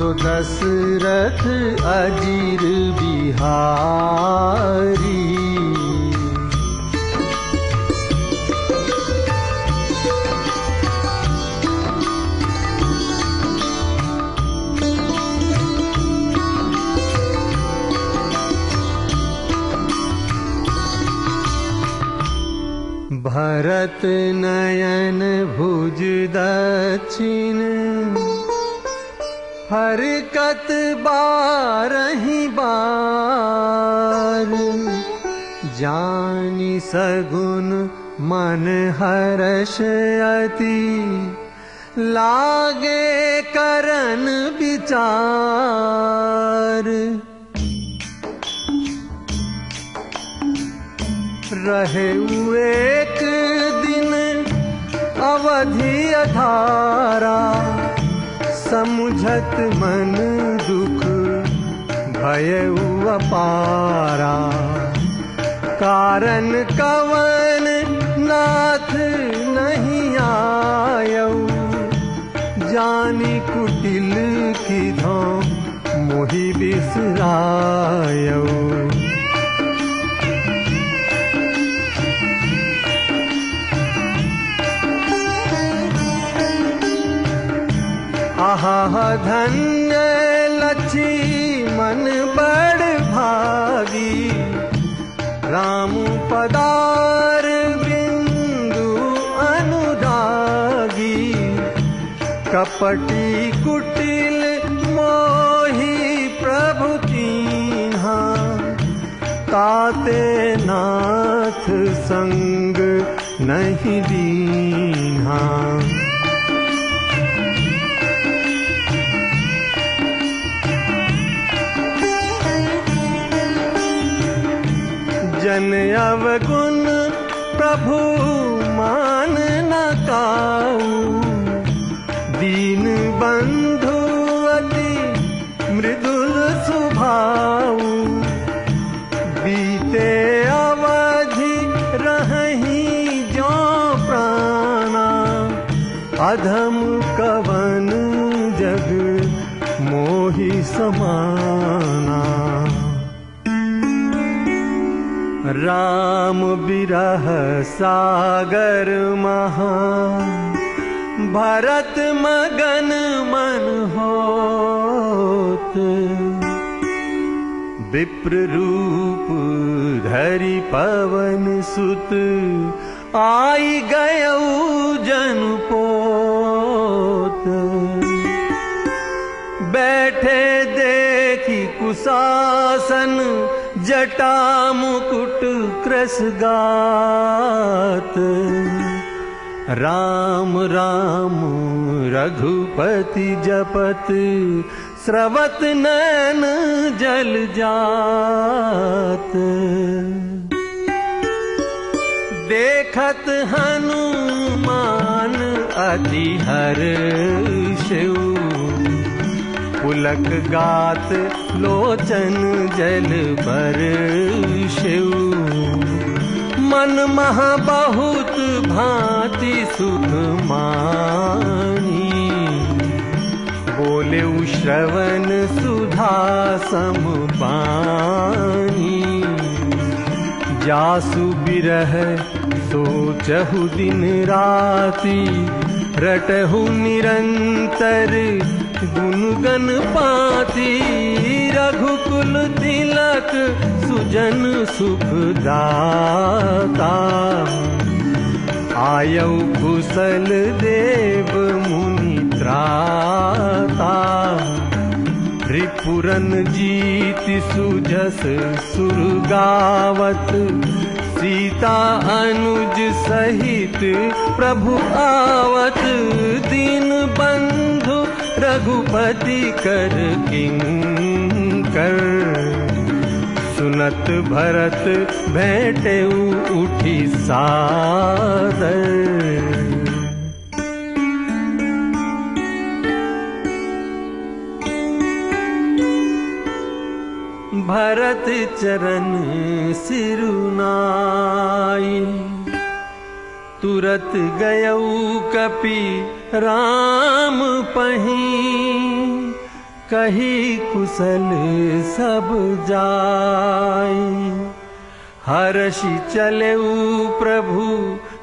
सो दशरथ अजीर बिहारी। भरत नयन भुज दक्षिण हरकत बारही बार जानी सगुन मन हर्ष अति। लागे करन विचार। रहे एक दिन अवधि अधारा समुझत मन दुख भय अपारा कारण कवन नाथ नहीं आयऊ। जानी कुटिल की धो मोहि बिसरायऊ धन्य लक्ष्मण बड़ भागी। राम पदार बिंदु अनुरागी। कपटी कुटिल मोही प्रभु ताते नाथ संग नहीं दीन्हा जन अवगुण प्रभु मान न काऊ। दीन बंधु अति मृदुल सुभाऊ। बीते अवधि रही जो प्राणा। अधम कवन जग मोहि समाना राम बिरह सागर महा। भरत मगन मन होत। विप्र रूप धरि पवन सुत। आई गयऊ जन पोत। बैठे देखी कुशासन जटा मुकुट कृस गात राम राम रघुपति जपत जात। देखत हनुमान अति हर शिव पुलक गात लोचन जल पर शिव। मन महा बहुत भांति सुख मानी। बोले श्रवण सुधा सम पानी। जासु बिरह सोचहु दिन राति, रटहु निरंतर गुनगन पाती रघुकुल तिलक सुजन सुख दाता। आयौ कुशल देव मुनि त्राता। त्रिपुरन जीत सुजस सुर गावत सीता अनुज सहित प्रभु आवत। दीन बंधु रघुपति कर किंकर सुनत भरत भेटे उठी सादर। भरत चरण सिरुनाई तुरत गयऊ कपि राम पही। कही कुशल सब जाई हर्षि चलेऊ प्रभु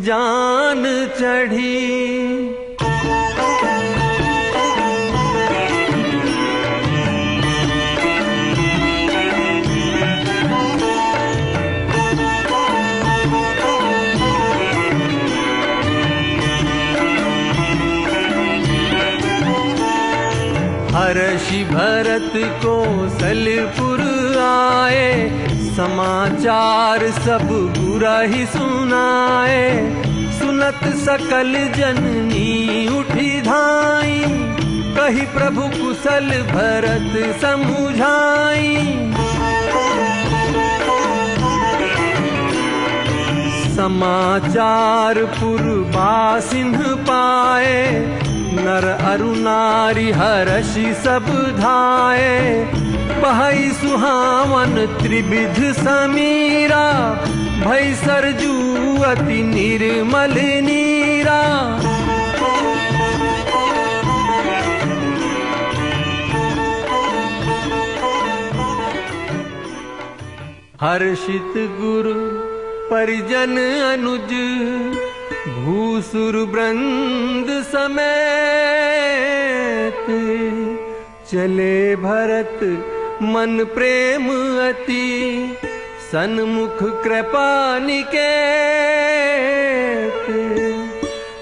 जान चढ़ी भरत को सलपुर आए, समाचार सब बुरा ही सुनाए। सुनत सकल जननी उठी धाई, कही प्रभु कुशल भरत समुझाई। समाचार पुरबा सिंह पाए नर अरुणारी धाए बहई सुहावन त्रिविध समीरा भई सरजू अति निर्मल नीरा। हर्षित गुरु परिजन अनुज भूसुर वृंद समेत चले भरत मन प्रेम अति सन्मुख कृपा निकेत।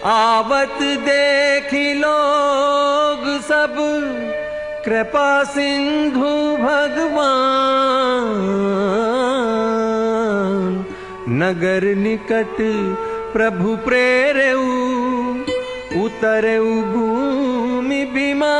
आवत देखी लोग सब कृपा सिंधु भगवान। नगर निकट प्रभु प्रेरेऊ उतरेऊ भूमि विमान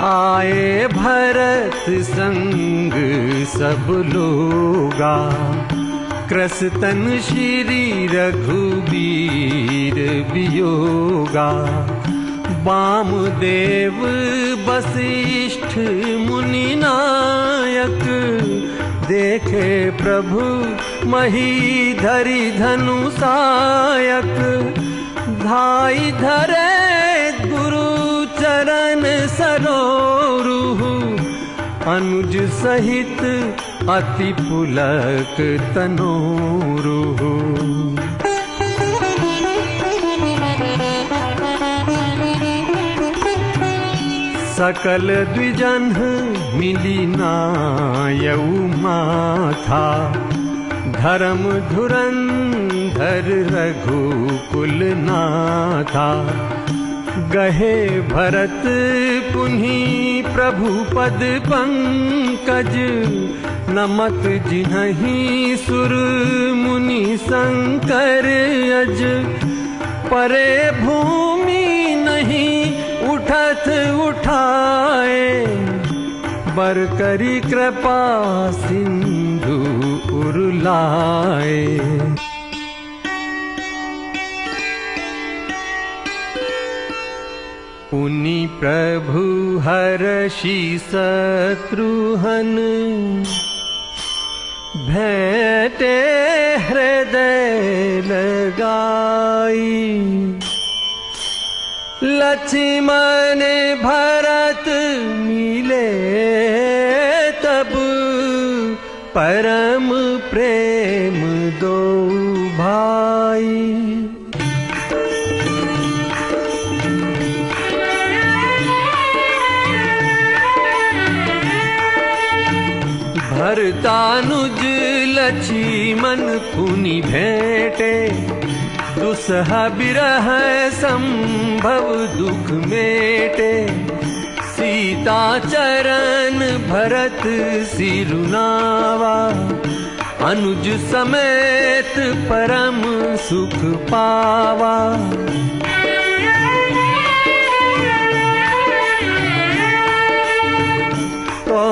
आए भरत संग सब लोगा। क्रसतन श्री बाम देव वशिष्ठ मुनि नायक देखे प्रभु मही धरि धनु सायक। धाई धरे अनुज सहित अति पुलक तनोरु। सकल द्विजन मिली नायऊ माथा। धर्म धुरंधर रघुकुल नाथा गहे भरत पुन्ही प्रभु पद पंकज नमत जिन्हि सुर मुनि अज परे भूमि नहीं उठत उठाए बर करी कृपा सिंधु उरलाए पुनि प्रभु हर्षि शत्रुहन। भेटे हृदय लगाई। लक्ष्मण भरत मिले तब प्रेम भरतानुज लक्ष्मण पुनि भेटे। दुसह बिरह संभव दुख मेटे। सीता चरण भरत सिरुनावा। अनुज समेत परम सुख पावा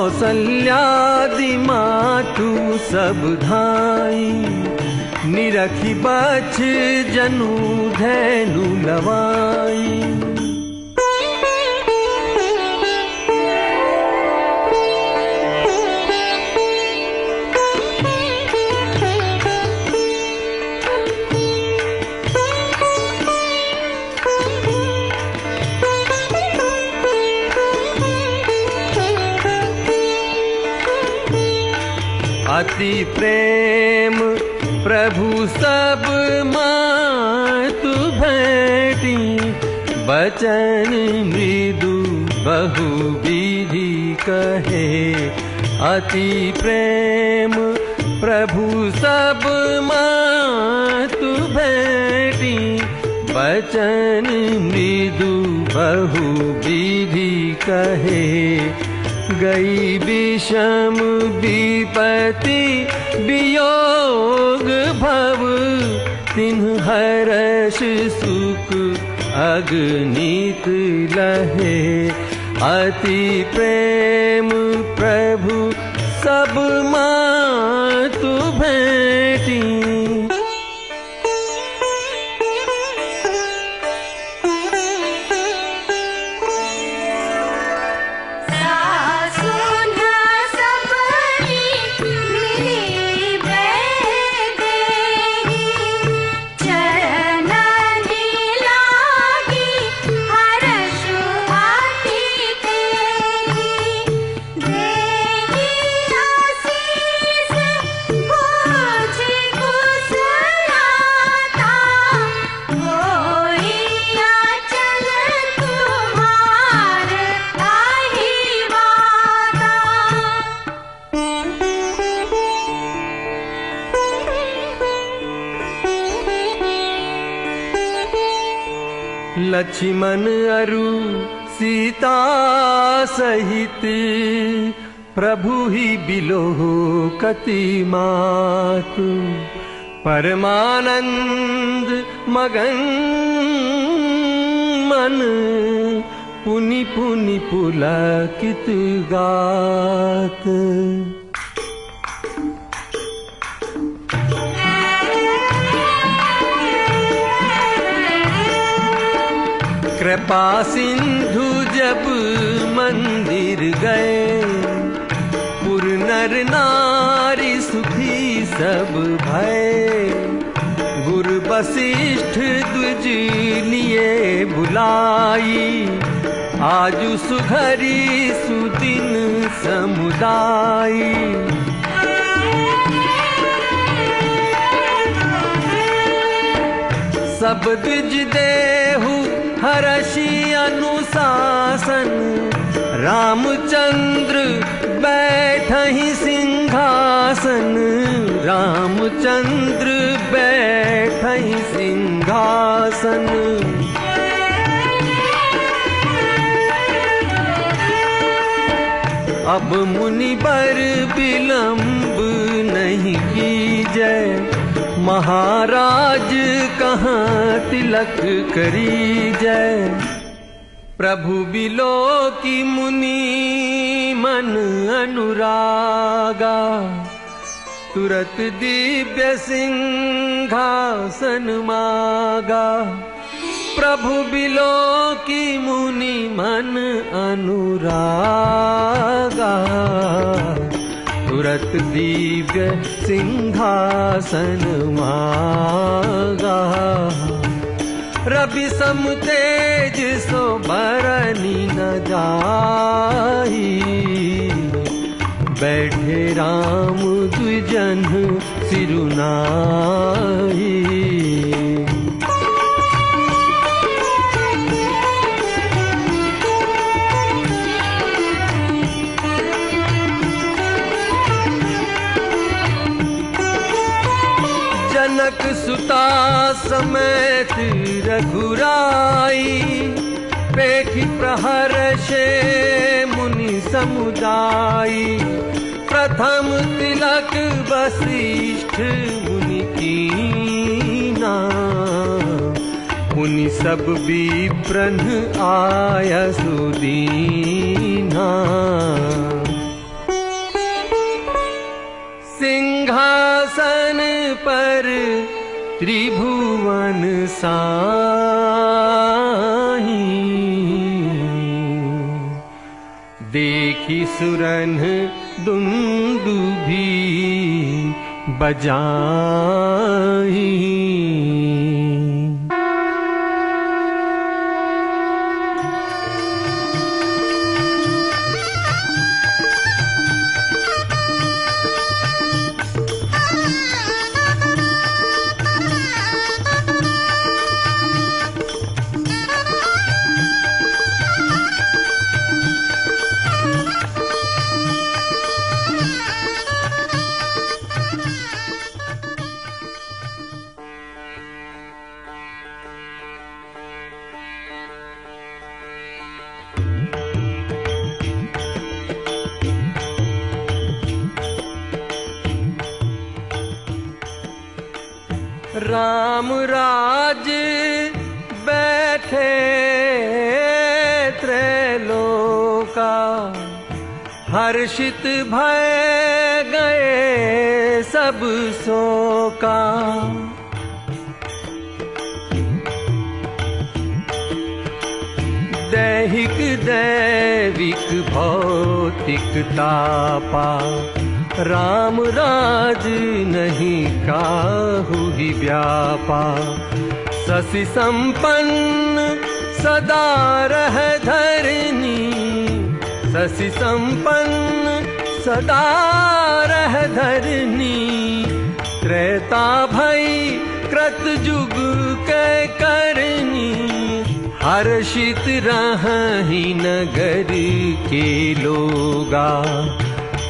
कौसल्यादि मातु सब धाई। निरखी बच जनु धैनु लवाई अति प्रेम, प्रभु सब मातु भेटी। बचन मृदु बहु विधि कहे, अति प्रेम, प्रभु सब मातु भेटी। बचन मृदु बहु विधि कहे गई विषम विपति वियोग भव। तिन हरष सुख अग्नित लहे। अति प्रेम प्रभु सब मातु प्रभु ही बिलो कति मात। परमानंद मगन मन पुनि पुनि पुलकित गात। कृपा सिंधु जब मंदिर गए नर नारी सुखी सब भय। गुरु वशिष्ठ द्विज लिए बुलाई। आजु सब द्विज देहु हरषि अनुशासन रामचंद्र बैठ ही सिंहासन। रामचंद्र बैठ ही सिंहासन। अब मुनि पर विलंब नहीं की जय महाराज कहाँ तिलक करी जय प्रभु बिलो की मुनि मन अनुरागा। तुरत दिव्य सिंहासन मागा। प्रभु बिलो की मुनि मन अनुरागा। तुरत दिव्य सिंहासन मागा रवि सम तेज सो बरनी न जाई बैठे राम द्विजन सिरुनाई सुता समेत रघुराई। पेखी प्रहर मुनि समुदाय प्रथम तिलक वशिष्ठ मुनि कीना मुनि सब विप्रन आय सुदीना त्रिभुवन देखी सुरन दुन्दुभी बजाई राम राज बैठे त्रैलोका। हर्षित भय गए सब सोका दैहिक दैविक भौतिक तापा। राम राज नहीं काहु ही व्यापा शशि संपन्न सदा रह धरनी शशि संपन्न सदा रह धरनी त्रेता भई कृत जुग के करनी हर्षित रही नगर के लोगा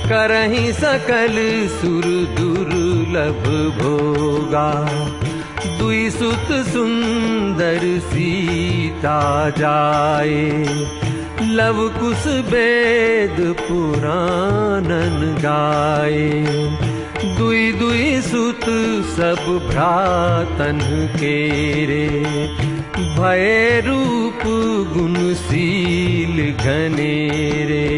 करही सकल सुर दुर्लभ भोगा। दुई सुत सुंदर सीता जाए। लव कुश वेद पुराणन गाए। दुई दुई सुत सब भ्रातन केरे। भय रूप गुणशील घनेरे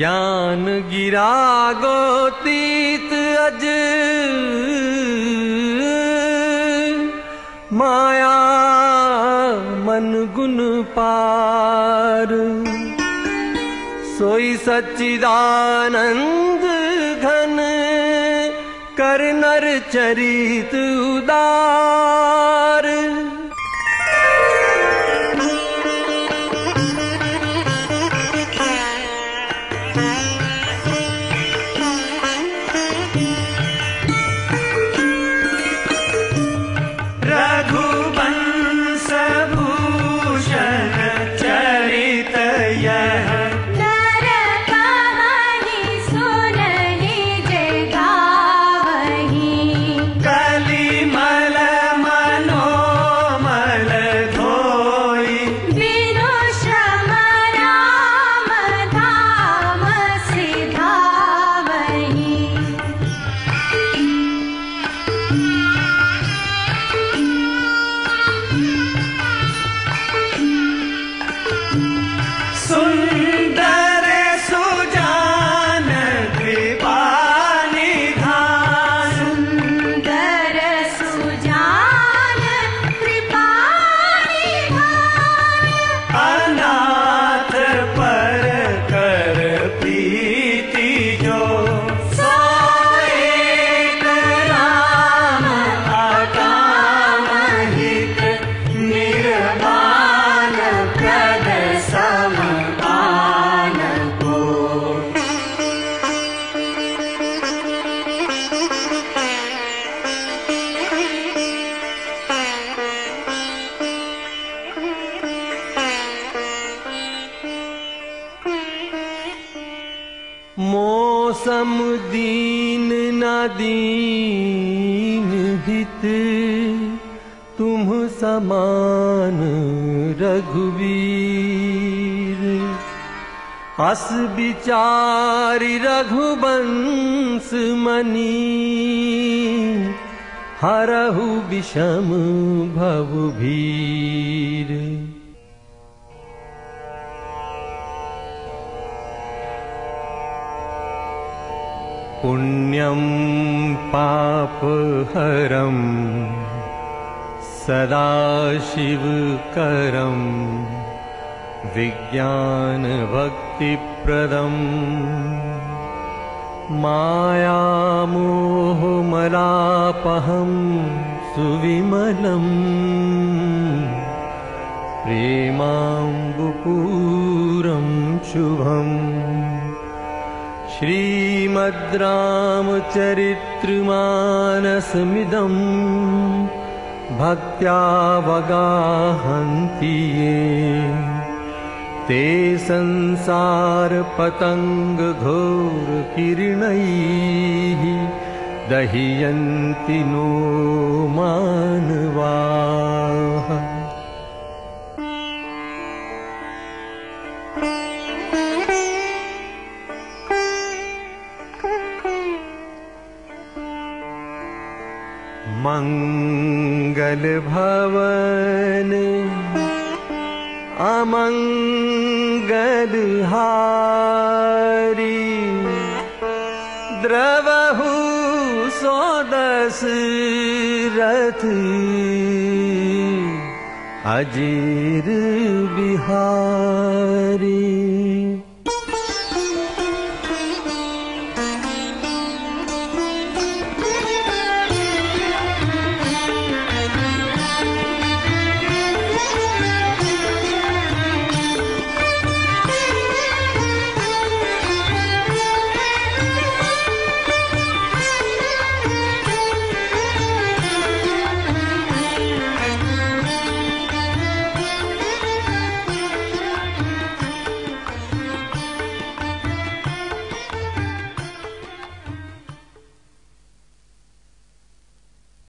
ज्ञान गिरा गोतीत अज। माया मन गुण पार। सोई सच्चिदानंद घन। कर नर चरित उदार अस विचारि रघुवंश मनी हरहु विषम भव भीर। पुण्यं सदा शिवकरम् विज्ञानभक्तिप्रदम्। मायामोहमलापहं सुविमलम्। प्रेमाम्बुपूरं शुभम्। श्रीमद्रामचरितृमानसमिदम् भक्त्यावगाहन्ति ये ते संसारपतङ्गघोरकिरणैः दह्यन्ति नो मानवाः। मङ्गलभवन अमङ्गलहारी द्रवहु सोदस रथ। अजीर बिहारी